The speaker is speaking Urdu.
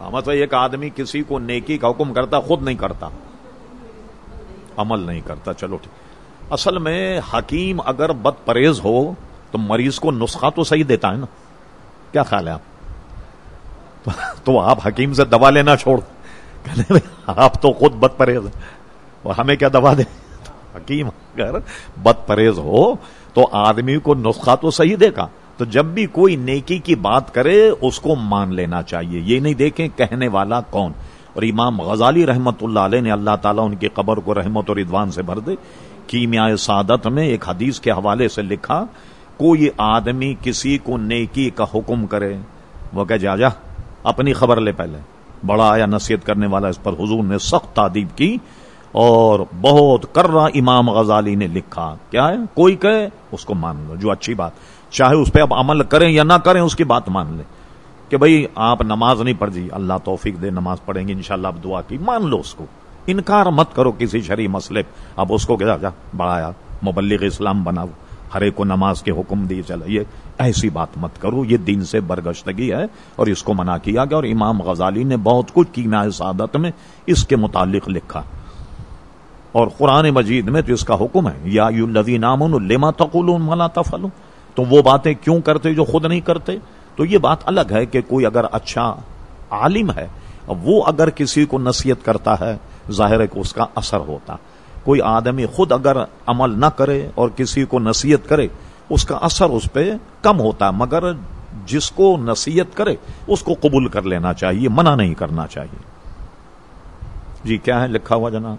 ہاں، مطلب ایک آدمی کسی کو نیکی کا حکم کرتا، خود نہیں کرتا۔ عمل نہیں کرتا، چلو ٹھیک۔ اصل میں حکیم اگر بد پرہیز ہو، تو مریض کو نسخہ تو صحیح دیتا ہے نا۔ کیا خیال ہے آپ؟ تو آپ حکیم سے دوا لینا چھوڑ۔ آپ تو خود بد پرہیز اور ہمیں کیا دوا دے حکیم اگر بد پرہیز ہو، تو آدمی کو نسخہ تو صحیح دے گا۔ تو جب بھی کوئی نیکی کی بات کرے، اس کو مان لینا چاہیے۔ یہ نہیں دیکھیں کہنے والا کون۔ اور امام غزالی رحمت اللہ علیہ نے اللہ تعالیٰ ان کی قبر کو رحمت اور ادوان سے بھر دے۔ کیمیا سعادت میں ایک حدیث کے حوالے سے لکھا، کوئی آدمی کسی کو نیکی کا حکم کرے، وہ کہ جا جا، اپنی خبر لے پہلے۔ بڑا آیا نصیحت کرنے والا اس پر حضور نے سخت تعدیب کی۔ اور بہت کر رہا امام غزالی نے لکھا۔ کیا ہے؟ کوئی کہے، اس کو مان لو، جو اچھی بات۔ چاہے اس پہ اب عمل کریں یا نہ کریں، اس کی بات مان لیں۔ کہ بھائی آپ نماز نہیں پڑھ جی اللہ توفیق دے، نماز پڑھیں گے، انشاءاللہ اب دعا کی۔ مان لو اس کو۔ انکار مت کرو کسی شرعی مسئلے اب اس کو کیا جا بڑھایا مبلغ اسلام بناؤ ہر ایک کو نماز کے حکم دیے چلا یہ ایسی بات مت کرو، یہ دین سے برگشتگی ہے۔ اور اس کو منع کیا گیا اور امام غزالی نے بہت کچھ کی سعادت میں اس کے متعلق لکھا۔ اور قرآن مجید میں تو اس کا حکم ہے، یا یو لدی نام لما تقول ملا تفلو تو وہ باتیں کیوں کرتے جو خود نہیں کرتے؟ تو یہ بات الگ ہے کہ کوئی اگر اچھا عالم ہے، وہ اگر کسی کو نصیحت کرتا ہے، ظاہر ہے کہ اس کا اثر ہوتا۔ کوئی آدمی خود اگر عمل نہ کرے اور کسی کو نصیحت کرے، اس کا اثر اس پہ کم ہوتا، مگر جس کو نصیحت کرے، اس کو قبول کر لینا چاہیے، منع نہیں کرنا چاہیے۔ جی کیا ہے لکھا ہوا جناب؟